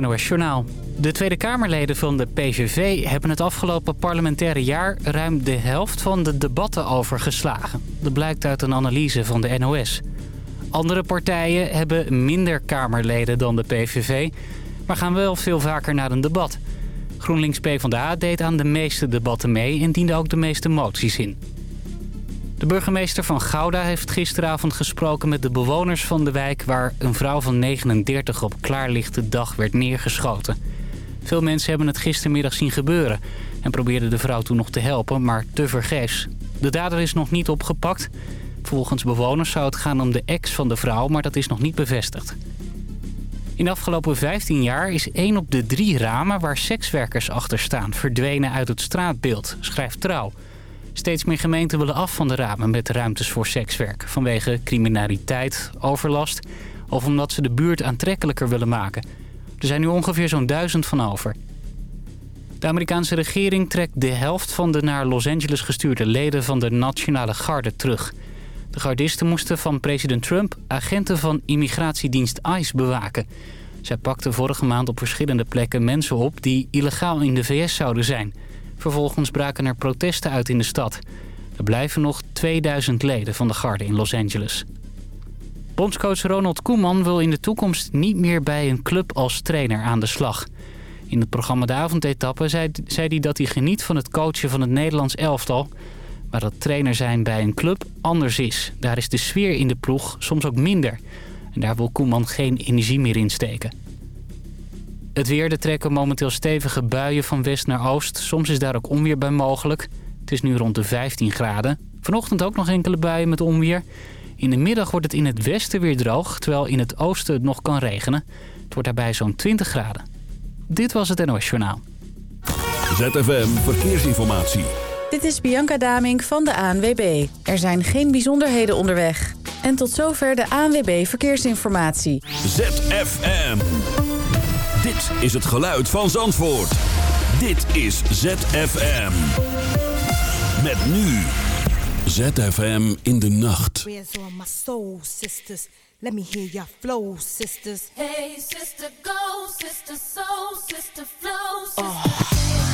het. De Tweede Kamerleden van de PVV hebben het afgelopen parlementaire jaar... ruim de helft van de debatten overgeslagen. Dat blijkt uit een analyse van de NOS. Andere partijen hebben minder Kamerleden dan de PVV... maar gaan wel veel vaker naar een debat. GroenLinks PvdA deed aan de meeste debatten mee... en diende ook de meeste moties in. De burgemeester van Gouda heeft gisteravond gesproken met de bewoners van de wijk... waar een vrouw van 39 op klaarlichte dag werd neergeschoten. Veel mensen hebben het gistermiddag zien gebeuren... en probeerden de vrouw toen nog te helpen, maar tevergeefs. De dader is nog niet opgepakt. Volgens bewoners zou het gaan om de ex van de vrouw, maar dat is nog niet bevestigd. In de afgelopen 15 jaar is één op de drie ramen waar sekswerkers achter staan... verdwenen uit het straatbeeld, schrijft Trouw... Steeds meer gemeenten willen af van de ramen met ruimtes voor sekswerk... vanwege criminaliteit, overlast of omdat ze de buurt aantrekkelijker willen maken. Er zijn nu ongeveer zo'n duizend van over. De Amerikaanse regering trekt de helft van de naar Los Angeles gestuurde leden van de Nationale Garde terug. De gardisten moesten van president Trump agenten van immigratiedienst ICE bewaken. Zij pakten vorige maand op verschillende plekken mensen op die illegaal in de VS zouden zijn... Vervolgens braken er protesten uit in de stad. Er blijven nog 2000 leden van de garde in Los Angeles. Bondscoach Ronald Koeman wil in de toekomst niet meer bij een club als trainer aan de slag. In het programma De Avondetappe zei, zei hij dat hij geniet van het coachen van het Nederlands elftal... maar dat trainer zijn bij een club anders is. Daar is de sfeer in de ploeg soms ook minder. En daar wil Koeman geen energie meer in steken. Het weer, er trekken momenteel stevige buien van west naar oost. Soms is daar ook onweer bij mogelijk. Het is nu rond de 15 graden. Vanochtend ook nog enkele buien met onweer. In de middag wordt het in het westen weer droog, terwijl in het oosten het nog kan regenen. Het wordt daarbij zo'n 20 graden. Dit was het NOS Journaal. ZFM Verkeersinformatie. Dit is Bianca Damink van de ANWB. Er zijn geen bijzonderheden onderweg. En tot zover de ANWB Verkeersinformatie. ZFM. Dit is het geluid van Zandvoort. Dit is ZFM. Met nu. ZFM in de nacht. Where's all my soul sisters? Let me hear your flow, sisters. Hey, sister, go, sister, soul, sister, flow, sister. He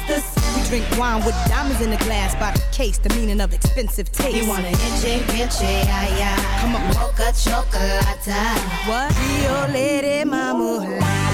Drink wine with diamonds in the glass by the case, the meaning of expensive taste. You wanna itchy, yeah, yeah. Come on. Mocha chocolate. What? Rio Lady Mama.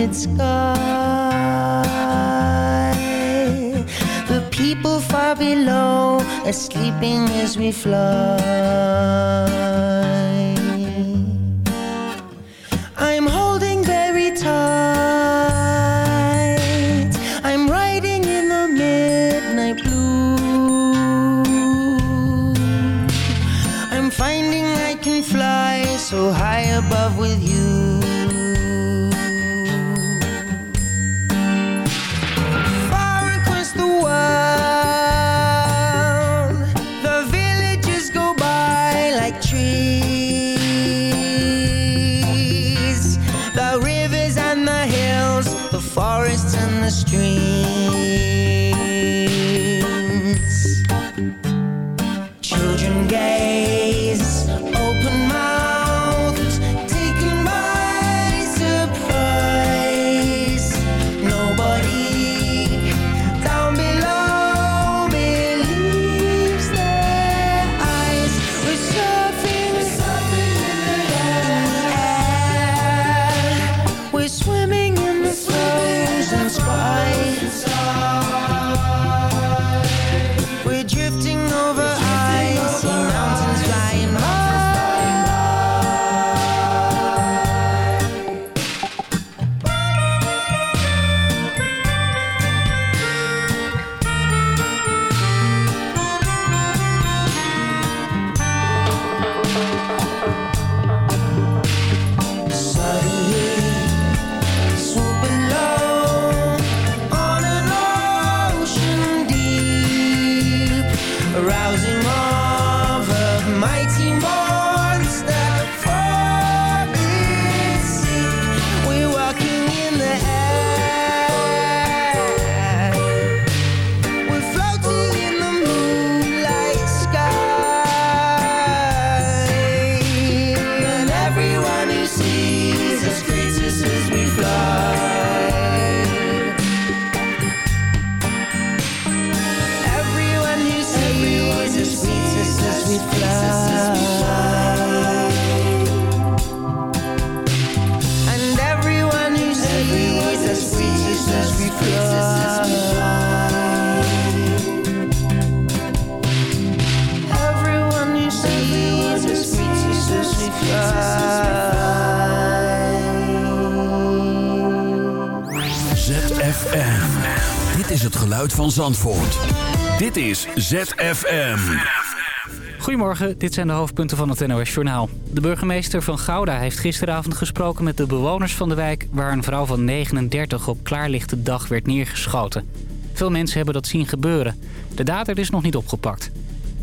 Moonlit sky. The people far below are sleeping as we fly. Zandvoort. Dit is ZFM. Goedemorgen, dit zijn de hoofdpunten van het NOS-journaal. De burgemeester van Gouda heeft gisteravond gesproken met de bewoners van de wijk... waar een vrouw van 39 op klaarlichte dag werd neergeschoten. Veel mensen hebben dat zien gebeuren. De dader is nog niet opgepakt.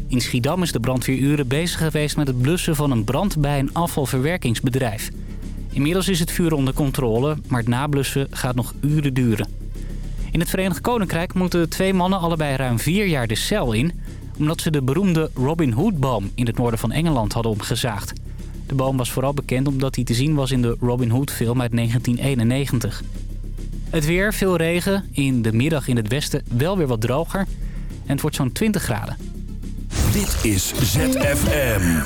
In Schiedam is de brandweer uren bezig geweest met het blussen van een brand bij een afvalverwerkingsbedrijf. Inmiddels is het vuur onder controle, maar het nablussen gaat nog uren duren. In het Verenigd Koninkrijk moeten twee mannen allebei ruim vier jaar de cel in... omdat ze de beroemde Robin Hood-boom in het noorden van Engeland hadden omgezaagd. De boom was vooral bekend omdat hij te zien was in de Robin Hood-film uit 1991. Het weer, veel regen, in de middag in het westen wel weer wat droger... en het wordt zo'n 20 graden. Dit is ZFM.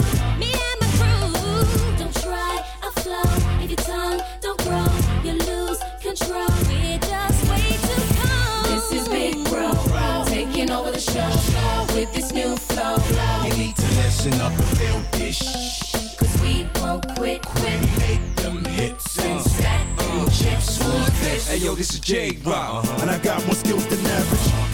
With this new flow. You need to listen up and feel this. Cause we won't quit, quit. Make them hits uh, and stack them chips, who's this? Hey yo, this is J Rock, uh-huh. and I got more skills than average.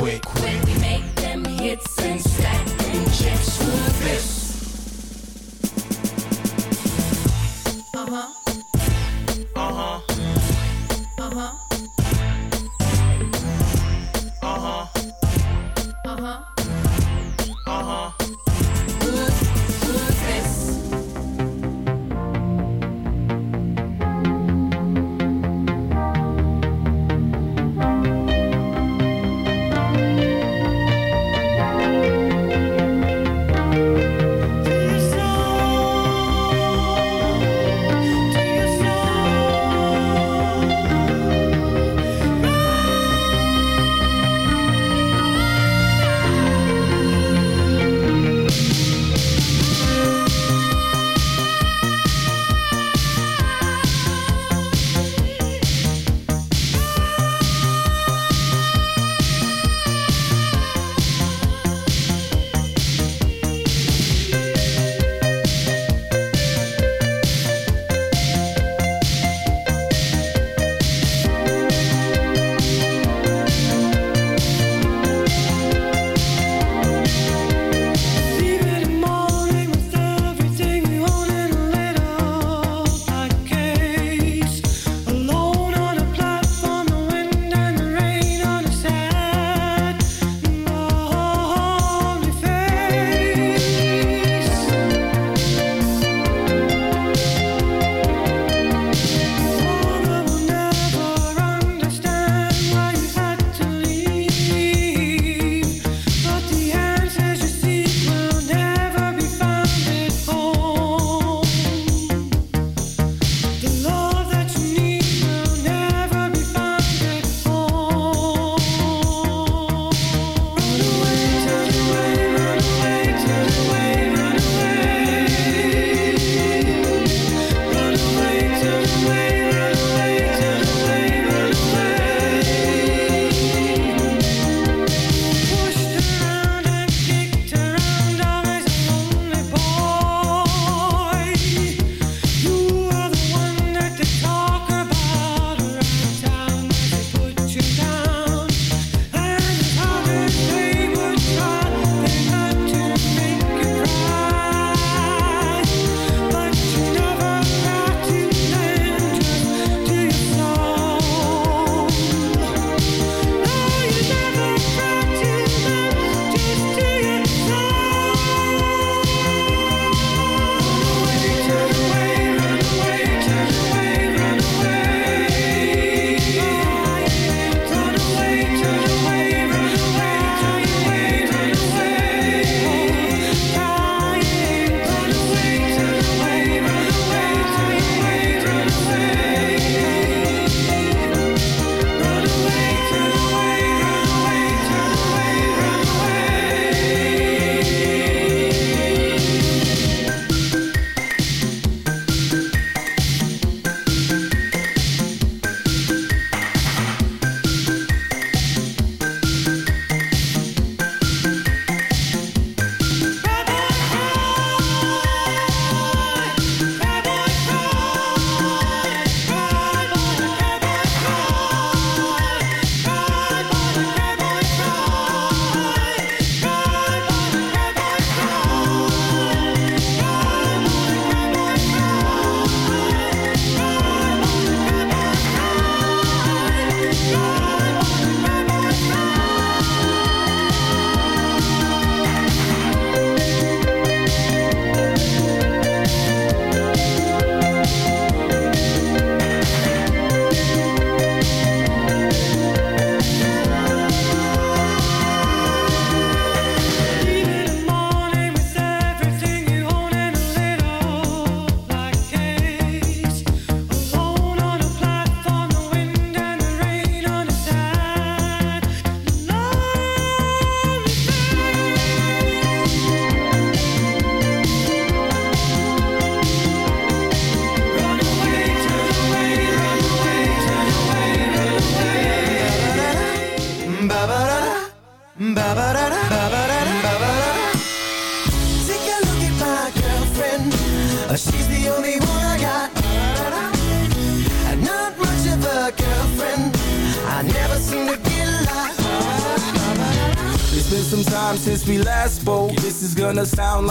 We. When we make them hits and stack them chips, who's this? Uh-huh. Uh-huh.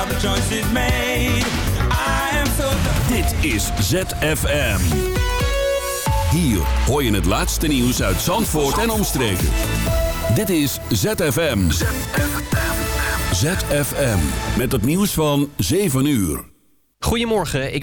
Now the choice is made I am so Dit is ZFM. Hier hoor je het laatste nieuws uit Zandvoort en omstreken. Dit is ZFM. ZFM. Met het nieuws van 7 uur. Goedemorgen, ik